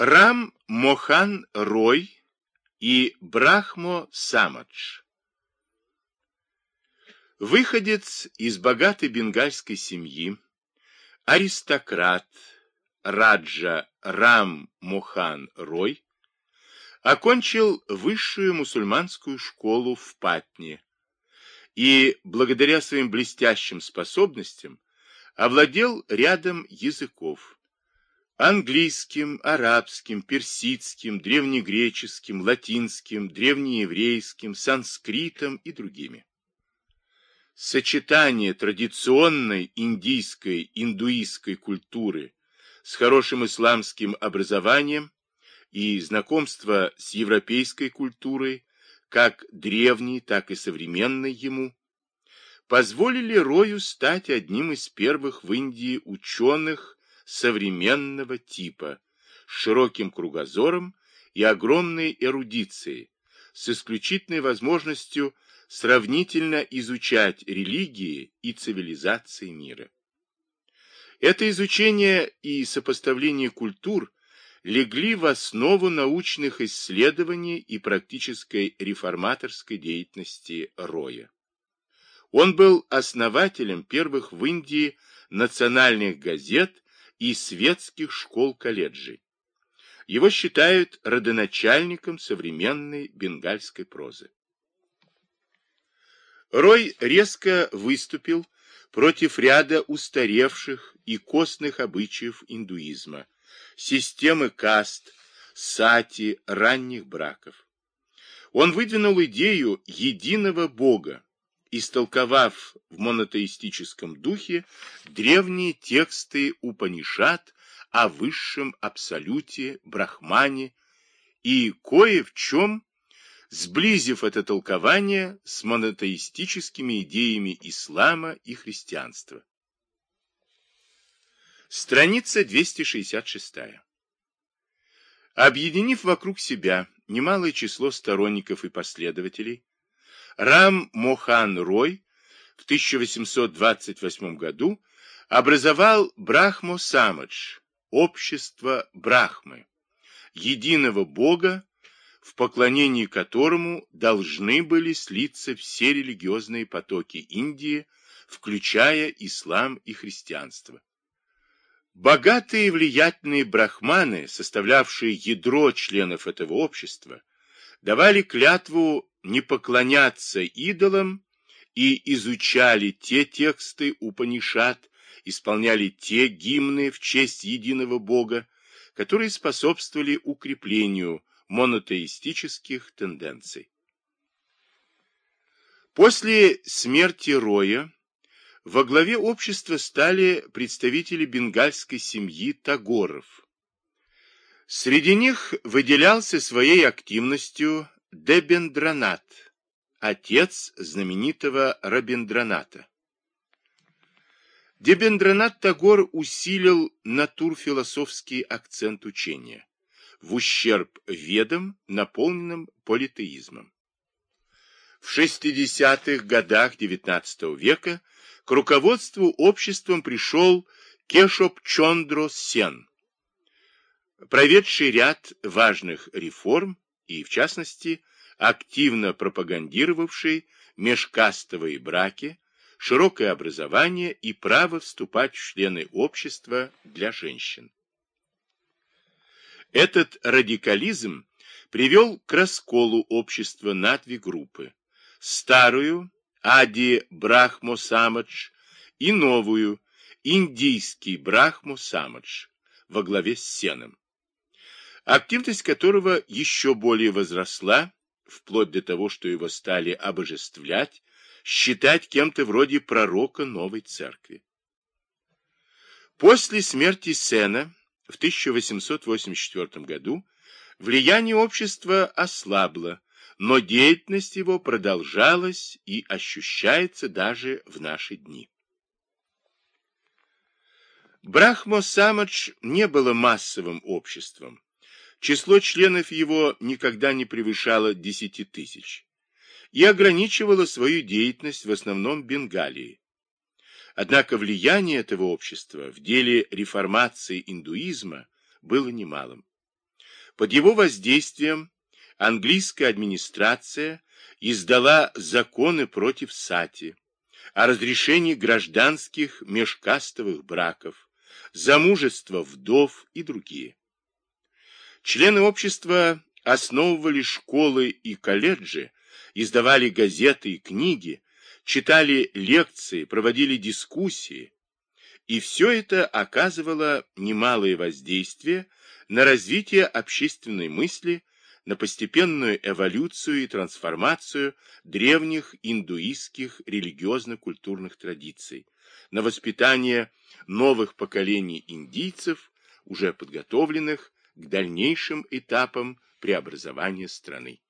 Рам Мохан Рой и Брахмо Самадж. Выходец из богатой бенгальской семьи, аристократ Раджа Рам Мохан Рой окончил высшую мусульманскую школу в Патне и, благодаря своим блестящим способностям, овладел рядом языков английским, арабским, персидским, древнегреческим, латинским, древнееврейским, санскритом и другими. Сочетание традиционной индийской, индуистской культуры с хорошим исламским образованием и знакомство с европейской культурой, как древней, так и современной ему, позволили Рою стать одним из первых в Индии ученых современного типа, с широким кругозором и огромной эрудицией, с исключительной возможностью сравнительно изучать религии и цивилизации мира. Это изучение и сопоставление культур легли в основу научных исследований и практической реформаторской деятельности Роя. Он был основателем первых в Индии национальных газет и светских школ-колледжей. Его считают родоначальником современной бенгальской прозы. Рой резко выступил против ряда устаревших и костных обычаев индуизма, системы каст, сати, ранних браков. Он выдвинул идею единого Бога, истолковав в монотеистическом духе древние тексты Упанишат о высшем абсолюте, брахмане, и кое в чем сблизив это толкование с монотеистическими идеями ислама и христианства. Страница 266. Объединив вокруг себя немалое число сторонников и последователей, Рам Мохан Рой в 1828 году образовал Брахмо Самадж, общество Брахмы, единого бога, в поклонении которому должны были слиться все религиозные потоки Индии, включая ислам и христианство. Богатые и влиятельные брахманы, составлявшие ядро членов этого общества, давали клятву не поклоняться идолам и изучали те тексты Упанишат, исполняли те гимны в честь единого Бога, которые способствовали укреплению монотеистических тенденций. После смерти Роя во главе общества стали представители бенгальской семьи Тагоров. Среди них выделялся своей активностью Дебендранат, отец знаменитого Рабиндраната. Дебендранат Тагор усилил натурфилософский акцент учения в ущерб ведам, наполненным политеизмом. В 60-х годах XIX века к руководству обществом пришел Кешоп Чондро Сен, проведший ряд важных реформ и, в частности, активно пропагандировавший межкастовые браки, широкое образование и право вступать в члены общества для женщин. Этот радикализм привел к расколу общества на две группы. Старую, Ади Брахмо Самадж, и новую, индийский Брахмо Самадж, во главе с Сеном активность которого еще более возросла, вплоть до того, что его стали обожествлять, считать кем-то вроде пророка новой церкви. После смерти Сена в 1884 году влияние общества ослабло, но деятельность его продолжалась и ощущается даже в наши дни. Брахмо Самадж не было массовым обществом, Число членов его никогда не превышало 10 тысяч и ограничивало свою деятельность в основном Бенгалии. Однако влияние этого общества в деле реформации индуизма было немалым. Под его воздействием английская администрация издала законы против сати, о разрешении гражданских межкастовых браков, замужества вдов и другие. Члены общества основывали школы и колледжи, издавали газеты и книги, читали лекции, проводили дискуссии, и все это оказывало немалое воздействие на развитие общественной мысли, на постепенную эволюцию и трансформацию древних индуистских религиозно-культурных традиций, на воспитание новых поколений индийцев, уже подготовленных к дальнейшим этапам преобразования страны.